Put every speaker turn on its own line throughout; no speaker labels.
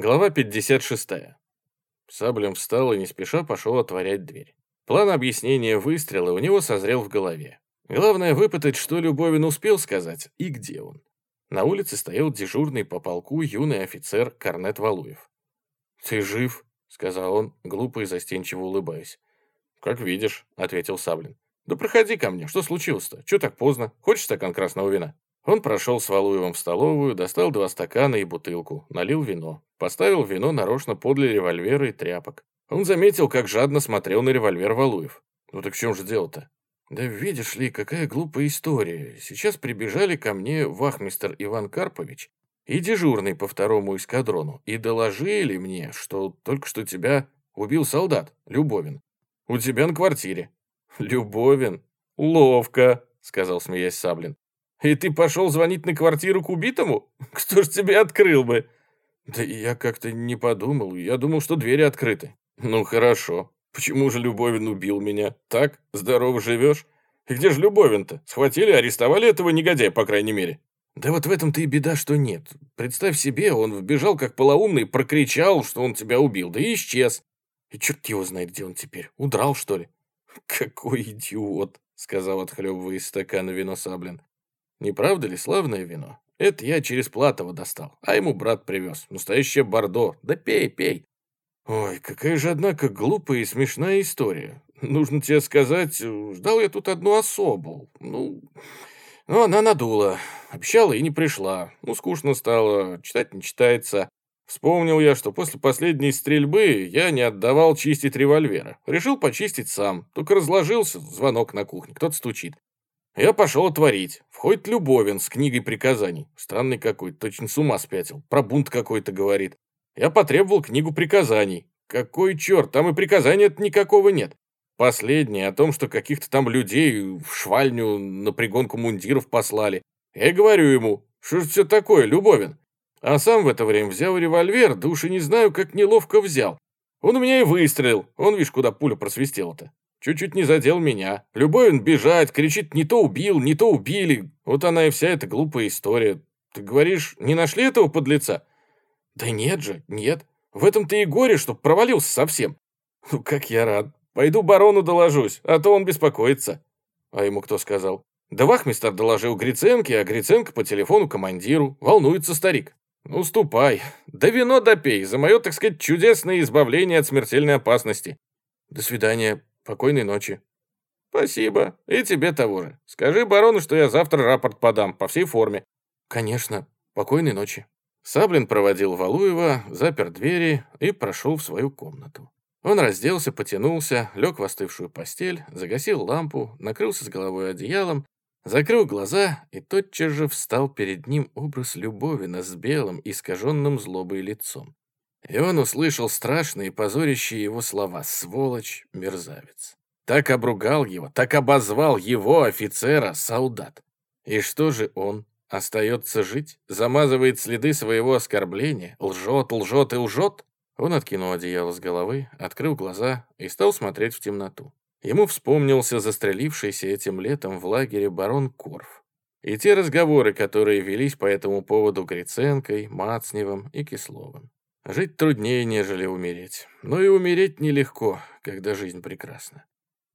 Глава 56. Саблем встал и не спеша пошел отворять дверь. План объяснения выстрела у него созрел в голове. Главное выпытать, что Любовин успел сказать и где он. На улице стоял дежурный по полку юный офицер Корнет Валуев. «Ты жив?» — сказал он, глупо и застенчиво улыбаясь. «Как видишь», — ответил Саблин. «Да проходи ко мне, что случилось-то? Чего так поздно? Хочешь стакан красного вина?» Он прошел с Валуевым в столовую, достал два стакана и бутылку, налил вино. Поставил вино нарочно подле револьвера и тряпок. Он заметил, как жадно смотрел на револьвер Валуев. «Ну так в чем же дело-то?» «Да видишь ли, какая глупая история. Сейчас прибежали ко мне вахмистер Иван Карпович и дежурный по второму эскадрону и доложили мне, что только что тебя убил солдат, Любовин. У тебя на квартире». «Любовин? Ловко», — сказал, смеясь Саблин. И ты пошел звонить на квартиру к убитому? Кто ж тебе открыл бы?» «Да я как-то не подумал. Я думал, что двери открыты». «Ну, хорошо. Почему же Любовин убил меня? Так? Здорово живешь? И где же Любовин-то? Схватили, арестовали этого негодяя, по крайней мере». «Да вот в этом-то и беда, что нет. Представь себе, он вбежал как полоумный, прокричал, что он тебя убил, да и исчез. И черт его знает, где он теперь. Удрал, что ли?» «Какой идиот!» — сказал, отхлебывая из стакана вино Саблин. Не правда ли славное вино? Это я через Платова достал, а ему брат привез. Настоящее бордо. Да пей, пей. Ой, какая же, однако, глупая и смешная история. Нужно тебе сказать, ждал я тут одну особу. Ну, ну она надула. Обещала и не пришла. Ну, скучно стало, читать не читается. Вспомнил я, что после последней стрельбы я не отдавал чистить револьвера. Решил почистить сам. Только разложился, звонок на кухне, кто-то стучит. Я пошел отворить. Входит Любовин с книгой приказаний. Странный какой, точно с ума спятил. Про бунт какой-то говорит. Я потребовал книгу приказаний. Какой черт, там и приказания никакого нет. Последнее о том, что каких-то там людей в швальню на пригонку мундиров послали. Я говорю ему, что же все такое, Любовин? А сам в это время взял револьвер, да уж и не знаю, как неловко взял. Он у меня и выстрелил. Он, видишь, куда пуля просвистела-то. Чуть-чуть не задел меня. Любовин бежать, кричит, не то убил, не то убили. Вот она и вся эта глупая история. Ты говоришь, не нашли этого подлеца? Да нет же, нет. В этом-то и горе, что провалился совсем. Ну, как я рад. Пойду барону доложусь, а то он беспокоится. А ему кто сказал? Да вахмистер доложил Гриценке, а Гриценко по телефону командиру. Волнуется старик. Ну, ступай. Да вино допей за мое, так сказать, чудесное избавление от смертельной опасности. До свидания, Покойной ночи». «Спасибо. И тебе того же. Скажи барону, что я завтра рапорт подам по всей форме». «Конечно. Покойной ночи». Саблин проводил Валуева, запер двери и прошел в свою комнату. Он разделся, потянулся, лег в остывшую постель, загасил лампу, накрылся с головой одеялом, закрыл глаза, и тотчас же встал перед ним образ Любовина с белым, искаженным злобой лицом. И он услышал страшные позорящие его слова «сволочь, мерзавец». Так обругал его, так обозвал его, офицера, солдат. И что же он? Остается жить? Замазывает следы своего оскорбления? Лжет, лжет и лжет? Он откинул одеяло с головы, открыл глаза и стал смотреть в темноту. Ему вспомнился застрелившийся этим летом в лагере барон Корф. И те разговоры, которые велись по этому поводу Гриценкой, Мацневым и Кисловым. Жить труднее, нежели умереть. Но и умереть нелегко, когда жизнь прекрасна.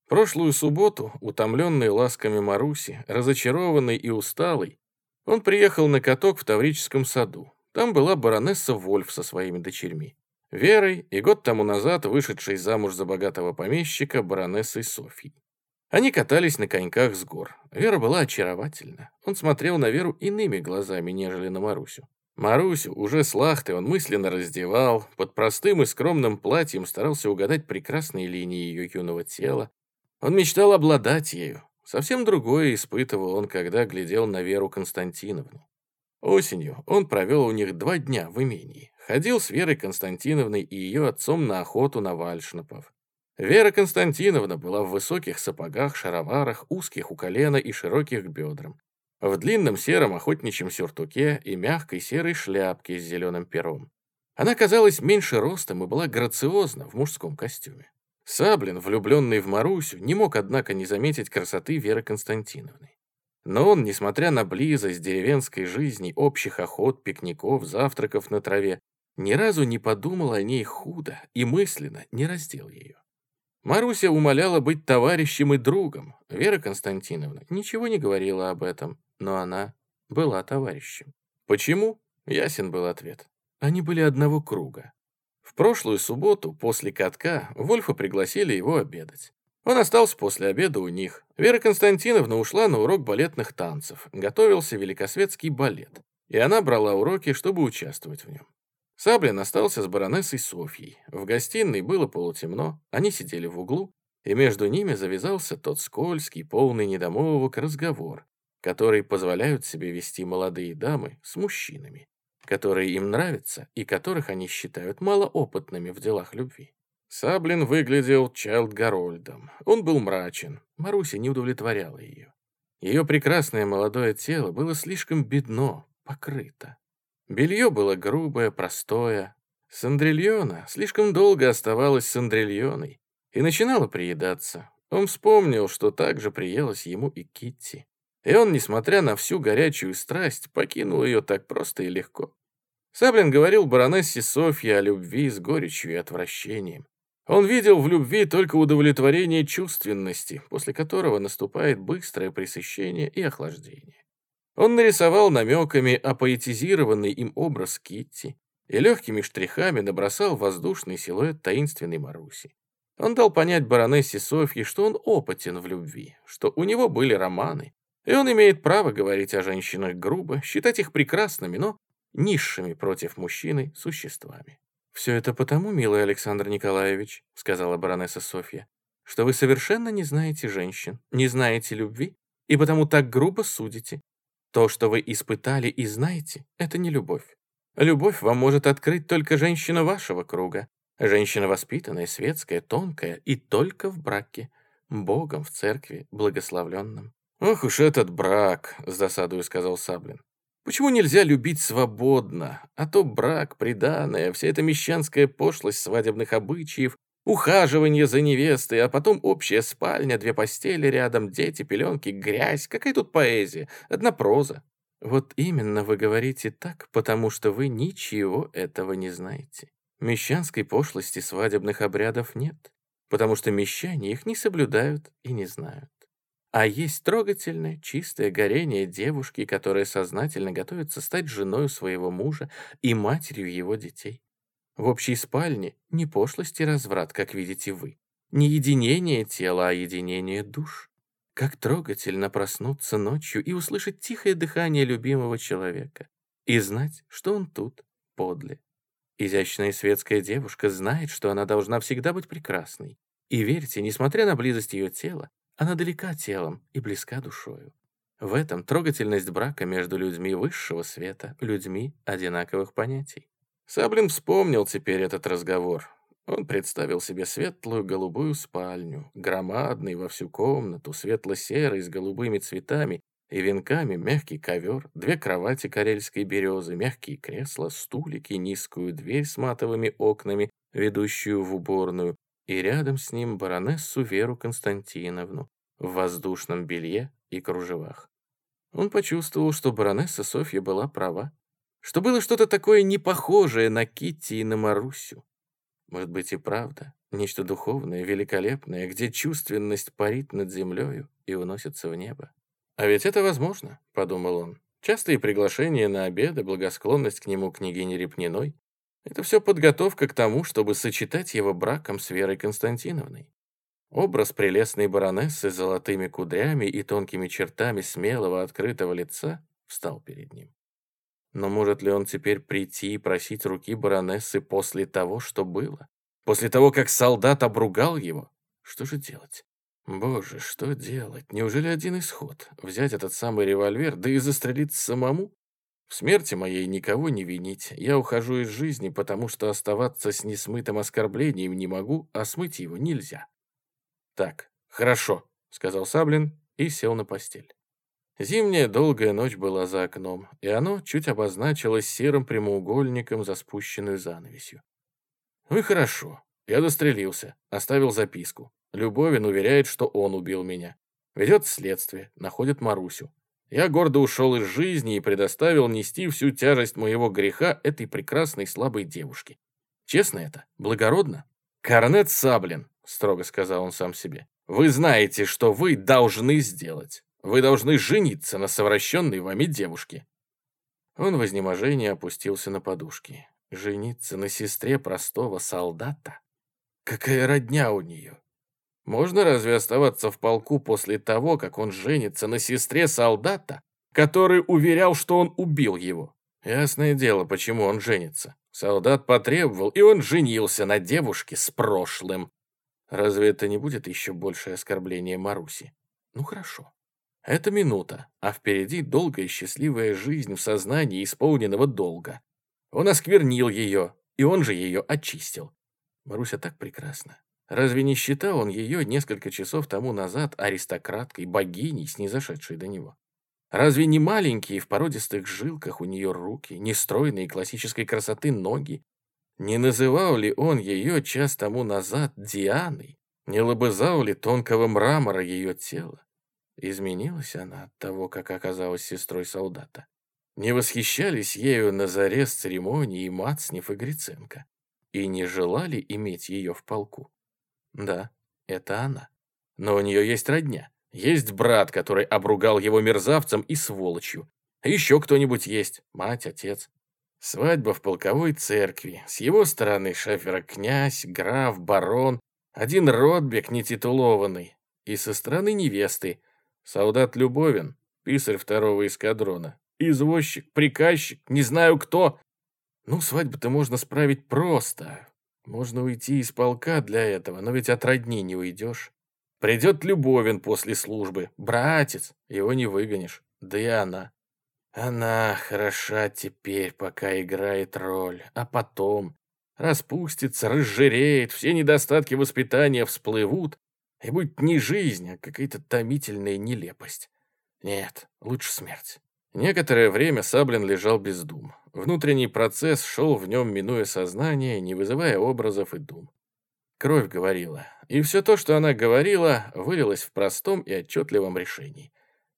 Прошлую субботу, утомленный ласками Маруси, разочарованный и усталый, он приехал на каток в Таврическом саду. Там была баронесса Вольф со своими дочерьми. Верой и год тому назад вышедшей замуж за богатого помещика баронессой Софьей. Они катались на коньках с гор. Вера была очаровательна. Он смотрел на Веру иными глазами, нежели на Марусю. Марусю уже с лахты он мысленно раздевал, под простым и скромным платьем старался угадать прекрасные линии ее юного тела. Он мечтал обладать ею. Совсем другое испытывал он, когда глядел на Веру Константиновну. Осенью он провел у них два дня в имении. Ходил с Верой Константиновной и ее отцом на охоту на вальшнапов. Вера Константиновна была в высоких сапогах, шароварах, узких у колена и широких бедрам в длинном сером охотничьем сюртуке и мягкой серой шляпке с зеленым пером. Она казалась меньше ростом и была грациозна в мужском костюме. Саблин, влюбленный в Марусю, не мог, однако, не заметить красоты Веры Константиновны. Но он, несмотря на близость деревенской жизни, общих охот, пикников, завтраков на траве, ни разу не подумал о ней худо и мысленно не раздел ее. Маруся умоляла быть товарищем и другом. Вера Константиновна ничего не говорила об этом, но она была товарищем. Почему? Ясен был ответ. Они были одного круга. В прошлую субботу, после катка, Вольфа пригласили его обедать. Он остался после обеда у них. Вера Константиновна ушла на урок балетных танцев. Готовился великосветский балет. И она брала уроки, чтобы участвовать в нем. Саблин остался с баронессой Софьей. В гостиной было полутемно, они сидели в углу, и между ними завязался тот скользкий, полный недомовок разговор, который позволяют себе вести молодые дамы с мужчинами, которые им нравятся и которых они считают малоопытными в делах любви. Саблин выглядел Чайлд Гарольдом. Он был мрачен. Маруся не удовлетворяла ее. Ее прекрасное молодое тело было слишком бедно, покрыто. Белье было грубое, простое. Сандрильона слишком долго оставалась сандрильоной и начинала приедаться. Он вспомнил, что так же приелась ему и Китти. И он, несмотря на всю горячую страсть, покинул ее так просто и легко. Саблин говорил баронессе Софье о любви с горечью и отвращением. Он видел в любви только удовлетворение чувственности, после которого наступает быстрое пресыщение и охлаждение. Он нарисовал намеками апоэтизированный им образ Китти и легкими штрихами набросал воздушный силуэт таинственной Маруси. Он дал понять баронессе Софье, что он опытен в любви, что у него были романы, и он имеет право говорить о женщинах грубо, считать их прекрасными, но низшими против мужчины существами. «Все это потому, милый Александр Николаевич», — сказала баронесса Софья, «что вы совершенно не знаете женщин, не знаете любви, и потому так грубо судите. То, что вы испытали и знаете, это не любовь. Любовь вам может открыть только женщина вашего круга. Женщина воспитанная, светская, тонкая и только в браке. Богом в церкви благословленном. «Ох уж этот брак!» — с досадою сказал Саблин. «Почему нельзя любить свободно? А то брак, приданное, вся эта мещанская пошлость свадебных обычаев Ухаживание за невестой, а потом общая спальня, две постели рядом, дети, пеленки, грязь. Какая тут поэзия? Одна проза. Вот именно вы говорите так, потому что вы ничего этого не знаете. Мещанской пошлости свадебных обрядов нет, потому что мещане их не соблюдают и не знают. А есть трогательное, чистое горение девушки, которая сознательно готовится стать женой своего мужа и матерью его детей. В общей спальне не пошлость и разврат, как видите вы. Не единение тела, а единение душ. Как трогательно проснуться ночью и услышать тихое дыхание любимого человека. И знать, что он тут, подле. Изящная светская девушка знает, что она должна всегда быть прекрасной. И верьте, несмотря на близость ее тела, она далека телом и близка душою. В этом трогательность брака между людьми высшего света, людьми одинаковых понятий. Саблин вспомнил теперь этот разговор. Он представил себе светлую голубую спальню, громадный во всю комнату, светло-серый с голубыми цветами и венками мягкий ковер, две кровати карельской березы, мягкие кресла, стулики, низкую дверь с матовыми окнами, ведущую в уборную, и рядом с ним баронессу Веру Константиновну в воздушном белье и кружевах. Он почувствовал, что баронесса Софья была права что было что-то такое непохожее на Китти и на Марусю. Может быть и правда, нечто духовное, великолепное, где чувственность парит над землею и уносится в небо. А ведь это возможно, подумал он. Частые приглашения на обеды, благосклонность к нему княгини Репниной — это все подготовка к тому, чтобы сочетать его браком с Верой Константиновной. Образ прелестной баронессы с золотыми кудрями и тонкими чертами смелого открытого лица встал перед ним. Но может ли он теперь прийти и просить руки баронессы после того, что было? После того, как солдат обругал его? Что же делать? Боже, что делать? Неужели один исход? Взять этот самый револьвер, да и застрелиться самому? В смерти моей никого не винить. Я ухожу из жизни, потому что оставаться с несмытым оскорблением не могу, а смыть его нельзя. Так, хорошо, сказал Саблин и сел на постель. Зимняя долгая ночь была за окном, и оно чуть обозначилось серым прямоугольником за спущенную занавесью. «Ну и хорошо. Я дострелился, оставил записку. Любовин уверяет, что он убил меня. Ведет следствие, находит Марусю. Я гордо ушел из жизни и предоставил нести всю тяжесть моего греха этой прекрасной слабой девушке. Честно это? Благородно? Корнет Саблин, строго сказал он сам себе. Вы знаете, что вы должны сделать. Вы должны жениться на совращенной вами девушке. Он в изнеможении опустился на подушки. Жениться на сестре простого солдата? Какая родня у нее? Можно разве оставаться в полку после того, как он женится на сестре солдата, который уверял, что он убил его? Ясное дело, почему он женится. Солдат потребовал, и он женился на девушке с прошлым. Разве это не будет еще большее оскорбление Маруси? Ну хорошо. Это минута, а впереди долгая счастливая жизнь в сознании исполненного долга. Он осквернил ее, и он же ее очистил. Маруся так прекрасна. Разве не считал он ее несколько часов тому назад аристократкой, богиней, снизошедшей до него? Разве не маленькие в породистых жилках у нее руки, не стройные классической красоты ноги? Не называл ли он ее час тому назад Дианой? Не лобызал ли тонкого мрамора ее тела? Изменилась она от того, как оказалась сестрой солдата. Не восхищались ею на заре с церемонии Мацнев и Гриценко и не желали иметь ее в полку. Да, это она. Но у нее есть родня. Есть брат, который обругал его мерзавцем и сволочью. еще кто-нибудь есть. Мать, отец. Свадьба в полковой церкви. С его стороны шефера князь, граф, барон. Один Ротбек нетитулованный. И со стороны невесты. Солдат Любовин, писарь второго эскадрона. Извозчик, приказчик, не знаю кто. Ну, свадьбу-то можно справить просто. Можно уйти из полка для этого, но ведь от родни не уйдешь. Придет Любовин после службы, братец, его не выгонишь, да и она. Она хороша теперь, пока играет роль, а потом распустится, разжиреет, все недостатки воспитания всплывут, и будет не жизнь, а какая-то томительная нелепость. Нет, лучше смерть. Некоторое время Саблин лежал без дум. Внутренний процесс шел в нем, минуя сознание, не вызывая образов и дум. Кровь говорила. И все то, что она говорила, вылилось в простом и отчетливом решении.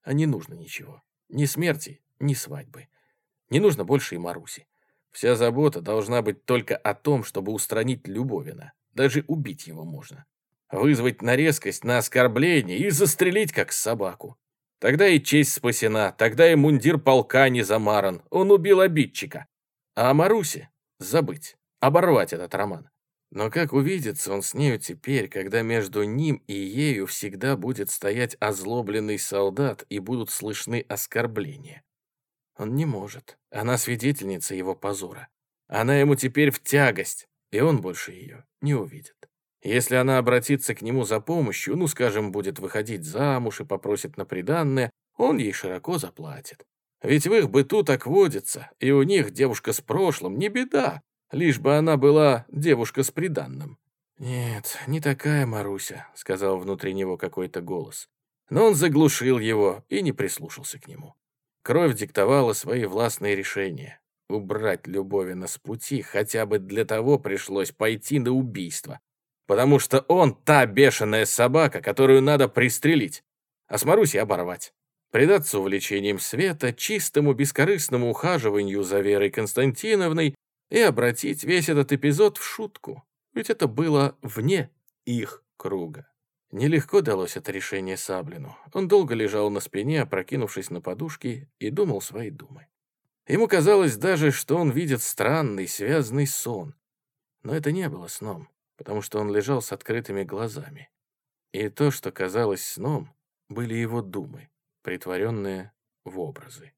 А не нужно ничего. Ни смерти, ни свадьбы. Не нужно больше и Маруси. Вся забота должна быть только о том, чтобы устранить Любовина. Даже убить его можно. Вызвать на резкость, на оскорбление и застрелить, как собаку. Тогда и честь спасена, тогда и мундир полка не замаран. Он убил обидчика. А о Марусе забыть, оборвать этот роман. Но как увидится он с нею теперь, когда между ним и ею всегда будет стоять озлобленный солдат и будут слышны оскорбления? Он не может. Она свидетельница его позора. Она ему теперь в тягость, и он больше ее не увидит. Если она обратится к нему за помощью, ну, скажем, будет выходить замуж и попросит на приданное, он ей широко заплатит. Ведь в их быту так водится, и у них девушка с прошлым не беда, лишь бы она была девушка с приданным. «Нет, не такая Маруся», — сказал внутри него какой-то голос. Но он заглушил его и не прислушался к нему. Кровь диктовала свои властные решения. Убрать Любовина с пути хотя бы для того пришлось пойти на убийство, потому что он та бешеная собака, которую надо пристрелить, а с Марусей оборвать. Предаться увлечениям света, чистому бескорыстному ухаживанию за Верой Константиновной и обратить весь этот эпизод в шутку, ведь это было вне их круга. Нелегко далось это решение Саблину. Он долго лежал на спине, опрокинувшись на подушки, и думал свои думы. Ему казалось даже, что он видит странный, связанный сон. Но это не было сном потому что он лежал с открытыми глазами. И то, что казалось сном, были его думы, притворенные в образы.